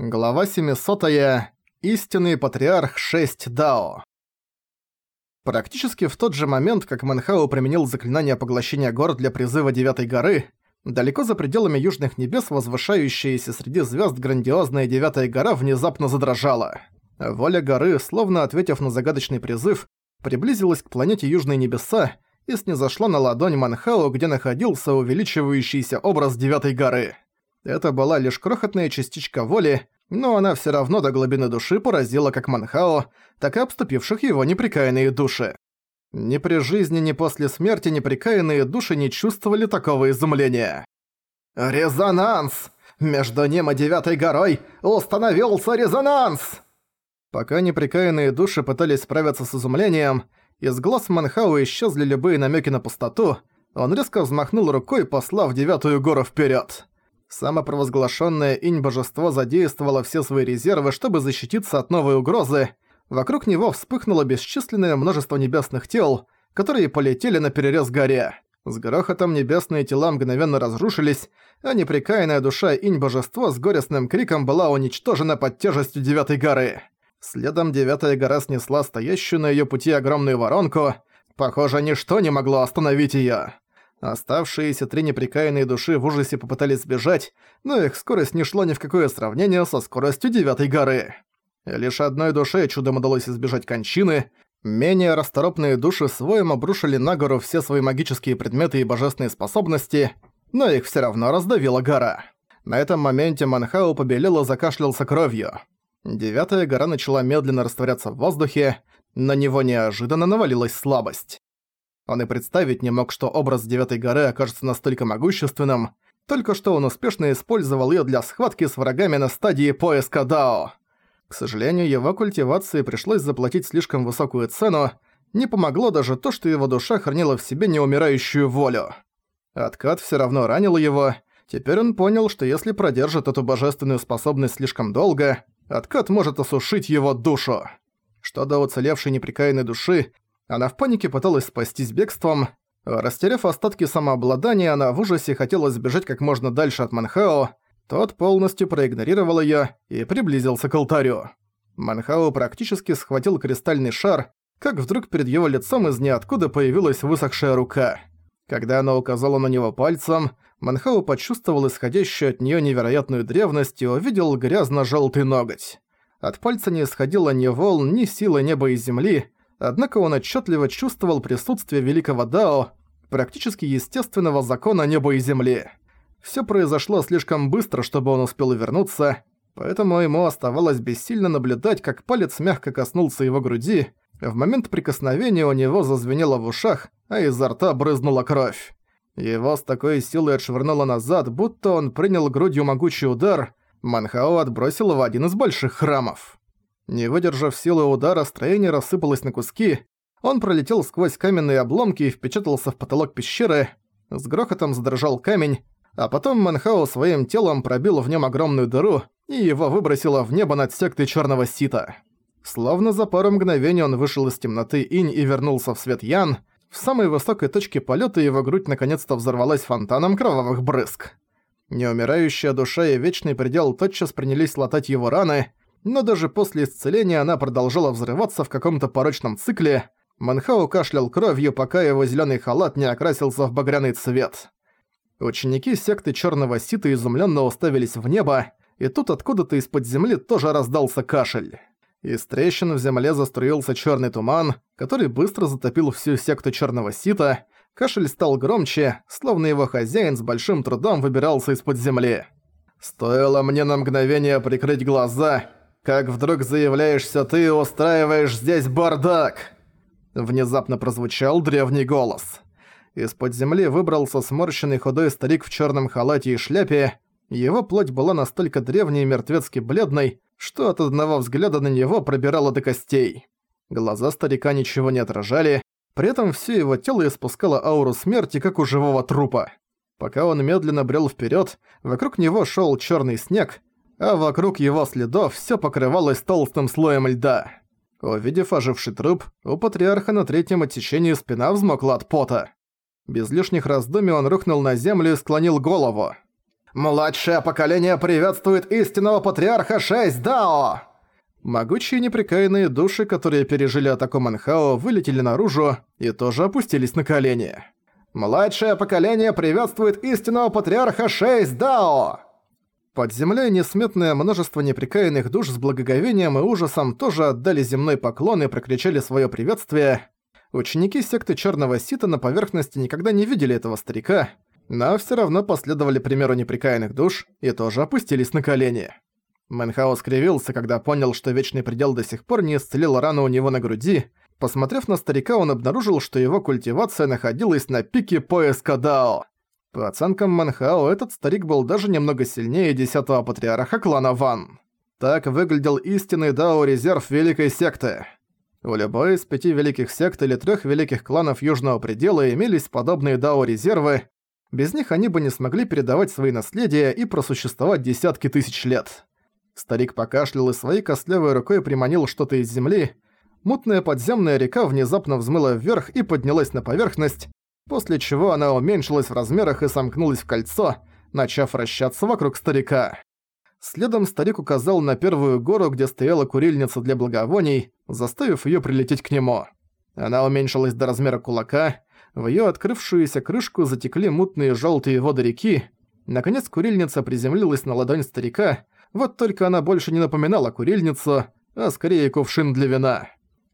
Глава 700. -я. Истинный патриарх 6 Дао. Практически в тот же момент, как Манхау применил заклинание поглощения гор для призыва Девятой горы, далеко за пределами Южных Небес возвышающаяся среди звезд грандиозная Девятая гора внезапно задрожала. Воля горы, словно ответив на загадочный призыв, приблизилась к планете Южные Небеса и снизошла на ладонь Манхау, где находился увеличивающийся образ Девятой горы. Это была лишь крохотная частичка воли, но она всё равно до глубины души поразила как Манхао, так и обступивших его неприкаянные души. Ни при жизни, ни после смерти неприкаянные души не чувствовали такого изумления. «Резонанс! Между ним и Девятой горой установился резонанс!» Пока неприкаянные души пытались справиться с изумлением, из глаз Манхау исчезли любые намеки на пустоту, он резко взмахнул рукой, послав Девятую гору вперед. Самопровозглашенное инь-божество задействовало все свои резервы, чтобы защититься от новой угрозы. Вокруг него вспыхнуло бесчисленное множество небесных тел, которые полетели на перерез горе. С грохотом небесные тела мгновенно разрушились, а непрекаянная душа инь-божества с горестным криком была уничтожена под тяжестью Девятой горы. Следом Девятая гора снесла стоящую на её пути огромную воронку. Похоже, ничто не могло остановить её. Оставшиеся три неприкаянные души в ужасе попытались сбежать, но их скорость не шла ни в какое сравнение со скоростью Девятой горы. Лишь одной душе чудом удалось избежать кончины, менее расторопные души своим обрушили на гору все свои магические предметы и божественные способности, но их всё равно раздавила гора. На этом моменте Манхау побелел и закашлялся кровью. Девятая гора начала медленно растворяться в воздухе, на него неожиданно навалилась слабость. Он и представить не мог, что образ Девятой горы окажется настолько могущественным, только что он успешно использовал её для схватки с врагами на стадии поиска Дао. К сожалению, его культивации пришлось заплатить слишком высокую цену, не помогло даже то, что его душа хранила в себе неумирающую волю. Откат всё равно ранил его, теперь он понял, что если продержит эту божественную способность слишком долго, откат может осушить его душу. Что до уцелевшей неприкаянной души, она в панике пыталась спастись бегством. Растеряв остатки самообладания, она в ужасе хотела сбежать как можно дальше от Манхао. Тот полностью проигнорировал её и приблизился к алтарю. Манхао практически схватил кристальный шар, как вдруг перед его лицом из ниоткуда появилась высохшая рука. Когда она указала на него пальцем, Манхау почувствовал исходящую от неё невероятную древность и увидел грязно-жёлтый ноготь. От пальца не исходило ни волн, ни силы неба и земли, однако он отчетливо чувствовал присутствие великого Дао, практически естественного закона неба и земли. Все произошло слишком быстро, чтобы он успел вернуться, поэтому ему оставалось бессильно наблюдать, как палец мягко коснулся его груди, в момент прикосновения у него зазвенело в ушах, а изо рта брызнула кровь. Его с такой силой отшвырнуло назад, будто он принял грудью могучий удар, Манхао отбросил в один из больших храмов. Не выдержав силы удара, строение рассыпалось на куски. Он пролетел сквозь каменные обломки и впечатался в потолок пещеры. С грохотом задрожал камень, а потом Манхао своим телом пробил в нем огромную дыру и его выбросило в небо над сектой черного сита. Словно за пару мгновений он вышел из темноты инь и вернулся в свет Ян. В самой высокой точке полета его грудь наконец-то взорвалась фонтаном кровавых брызг. Неумирающая душа и вечный предел тотчас принялись латать его раны, но даже после исцеления она продолжала взрываться в каком-то порочном цикле. Манхау кашлял кровью, пока его зеленый халат не окрасился в багряный цвет. Ученики секты Черного Сита изумленно уставились в небо, и тут откуда-то из-под земли тоже раздался кашель. Из трещин в земле заструился черный туман, который быстро затопил всю секту Черного Сита. Кашель стал громче, словно его хозяин с большим трудом выбирался из-под земли. «Стоило мне на мгновение прикрыть глаза, как вдруг заявляешься ты и устраиваешь здесь бардак!» Внезапно прозвучал древний голос. Из-под земли выбрался сморщенный худой старик в черном халате и шляпе. Его плоть была настолько древней и мертвецки бледной, что от одного взгляда на него пробирало до костей. Глаза старика ничего не отражали, при этом все его тело испускало ауру смерти, как у живого трупа. Пока он медленно брел вперед, вокруг него шел черный снег, а вокруг его следов все покрывалось толстым слоем льда. Увидев оживший труп, у патриарха на третьем отсечении спина взмокла от пота. Без лишних раздумий он рухнул на землю и склонил голову. «Младшее поколение приветствует истинного патриарха 6 Дао!» Могучие неприкаянные души, которые пережили атаку Манхао, вылетели наружу и тоже опустились на колени. «Младшее поколение приветствует истинного патриарха 6 Дао!» Под землей несметное множество неприкаянных душ с благоговением и ужасом тоже отдали земной поклон и прокричали свое приветствие. Ученики секты Черного Сита на поверхности никогда не видели этого старика, но все равно последовали примеру неприкаянных душ и тоже опустились на колени. Мэнхао скривился, когда понял, что Вечный Предел до сих пор не исцелил рану у него на груди. Посмотрев на старика, он обнаружил, что его культивация находилась на пике поиска Дао. По оценкам Манхао, этот старик был даже немного сильнее десятого патриарха клана Ван. Так выглядел истинный Дао-резерв Великой Секты. У любой из пяти великих сект или трех великих кланов Южного Предела имелись подобные Дао-резервы, без них они бы не смогли передавать свои наследия и просуществовать десятки тысяч лет. Старик покашлял и своей костлявой рукой приманил что-то из земли. Мутная подземная река внезапно взмыла вверх и поднялась на поверхность, после чего она уменьшилась в размерах и сомкнулась в кольцо, начав вращаться вокруг старика. Следом старик указал на первую гору, где стояла курильница для благовоний, заставив её прилететь к нему. Она уменьшилась до размера кулака, в её открывшуюся крышку затекли мутные жёлтые воды реки. Наконец курильница приземлилась на ладонь старика, вот только она больше не напоминала курильницу, а скорее кувшин для вина.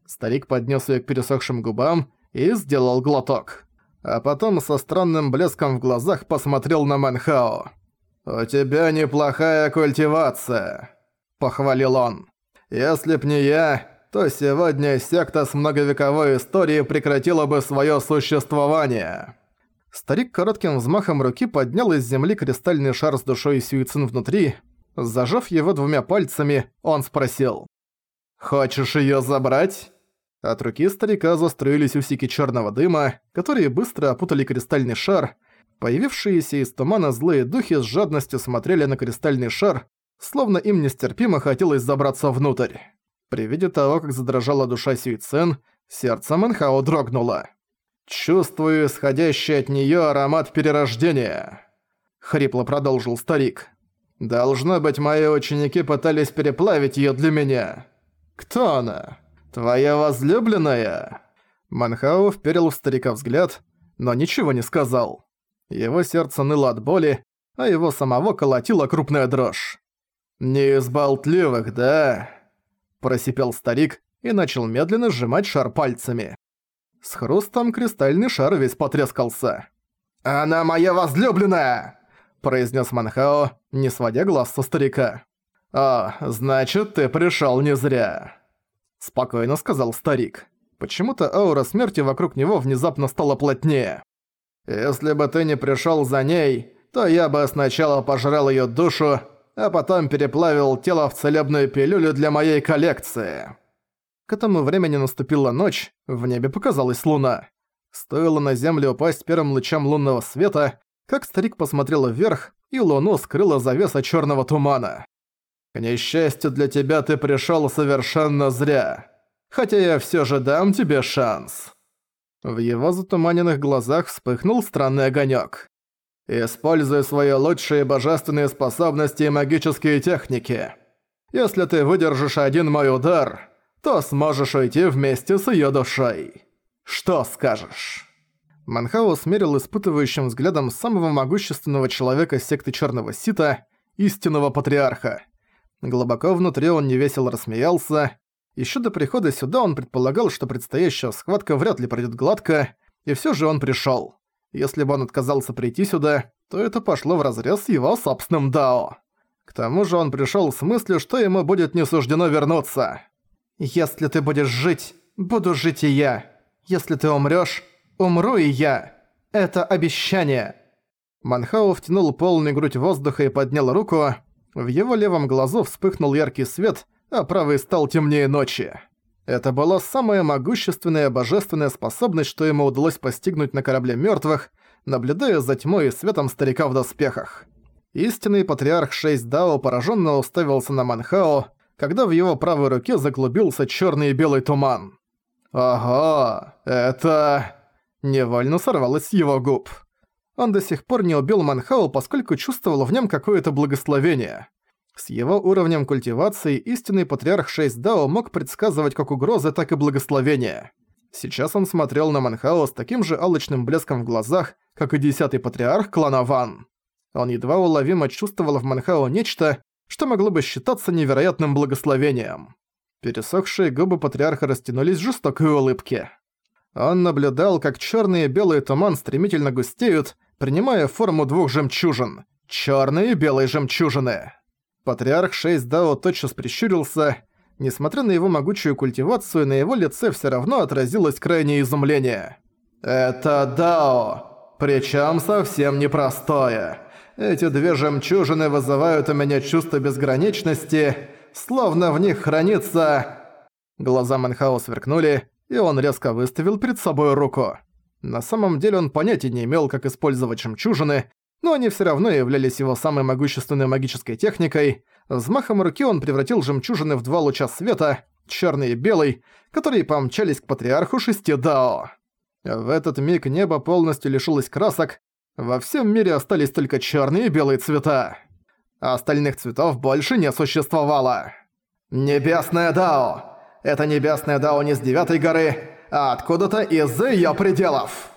Старик поднес её к пересохшим губам и сделал глоток. А потом со странным блеском в глазах посмотрел на Манхао. «У тебя неплохая культивация», — похвалил он. «Если б не я, то сегодня секта с многовековой историей прекратила бы своё существование». Старик коротким взмахом руки поднял из земли кристальный шар с душой Сюицин внутри, Зажав его двумя пальцами, он спросил. «Хочешь её забрать?» От руки старика застроились усики чёрного дыма, которые быстро опутали кристальный шар. Появившиеся из тумана злые духи с жадностью смотрели на кристальный шар, словно им нестерпимо хотелось забраться внутрь. При виде того, как задрожала душа Сюйцен, сердце Мэнхао дрогнуло. «Чувствую исходящий от неё аромат перерождения», — хрипло продолжил старик. Должно быть, мои ученики пытались переплавить её для меня. Кто она? Твоя возлюбленная?» Манхау вперил в старика взгляд, но ничего не сказал. Его сердце ныло от боли, а его самого колотила крупная дрожь. «Не из болтливых, да?» Просипел старик и начал медленно сжимать шар пальцами. С хрустом кристальный шар весь потрескался. «Она моя возлюбленная!» произнес Манхао, не сводя глаз со старика. «А, значит, ты пришел не зря», — спокойно сказал старик. Почему-то аура смерти вокруг него внезапно стала плотнее. «Если бы ты не пришел за ней, то я бы сначала пожрал ее душу, а потом переплавил тело в целебную пилюлю для моей коллекции». К этому времени наступила ночь, в небе показалась луна. Стоило на землю упасть первым лучам лунного света, как старик посмотрел вверх, и луну скрыла завеса черного тумана. «К несчастью для тебя ты пришел совершенно зря. Хотя я все же дам тебе шанс». В его затуманенных глазах вспыхнул странный огонек. «Используй свои лучшие божественные способности и магические техники. Если ты выдержишь один мой удар, то сможешь уйти вместе с ее душой. Что скажешь?» Манхао смерил испытывающим взглядом самого могущественного человека секты Черного Сита, истинного патриарха. Глубоко внутри он невесело рассмеялся. Еще до прихода сюда он предполагал, что предстоящая схватка вряд ли пройдет гладко, и все же он пришел. Если бы он отказался прийти сюда, то это пошло вразрез с его собственным Дао. К тому же он пришел с мыслью, что ему будет не суждено вернуться. «Если ты будешь жить, буду жить и я. Если ты умрёшь, «Умру и я! Это обещание!» Манхау втянул полную грудь воздуха и поднял руку. В его левом глазу вспыхнул яркий свет, а правый стал темнее ночи. Это была самая могущественная божественная способность, что ему удалось постигнуть на корабле мёртвых, наблюдая за тьмой и светом старика в доспехах. Истинный патриарх 6 Дао пораженно уставился на Манхао, когда в его правой руке заклубился черный и белый туман. «Ого, это...» невольно сорвалось с его губ. Он до сих пор не убил Манхау, поскольку чувствовал в нем какое-то благословение. С его уровнем культивации истинный патриарх 6 Дао мог предсказывать как угрозы, так и благословения. Сейчас он смотрел на Манхао с таким же алчным блеском в глазах, как и десятый патриарх клана Ван. Он едва уловимо чувствовал в Манхао нечто, что могло бы считаться невероятным благословением. Пересохшие губы патриарха растянулись в жестокой улыбке. Он наблюдал, как черный и белый туман стремительно густеют, принимая форму двух жемчужин. Черные и белые жемчужины. Патриарх 6 Дао тотчас прищурился. Несмотря на его могучую культивацию, на его лице все равно отразилось крайнее изумление. «Это Дао, причем совсем непростое. Эти две жемчужины вызывают у меня чувство безграничности, словно в них хранится...» Глаза Манхао сверкнули, и он резко выставил перед собой руку. На самом деле он понятия не имел, как использовать жемчужины, но они все равно являлись его самой могущественной магической техникой. Взмахом руки он превратил жемчужины в два луча света, черный и белый, которые помчались к патриарху шести Дао. В этот миг небо полностью лишилось красок, во всем мире остались только черные и белые цвета. Остальных цветов больше не существовало. «Небесная Дао! Это небесная Дао не с девятой горы, а откуда-то из ее пределов!»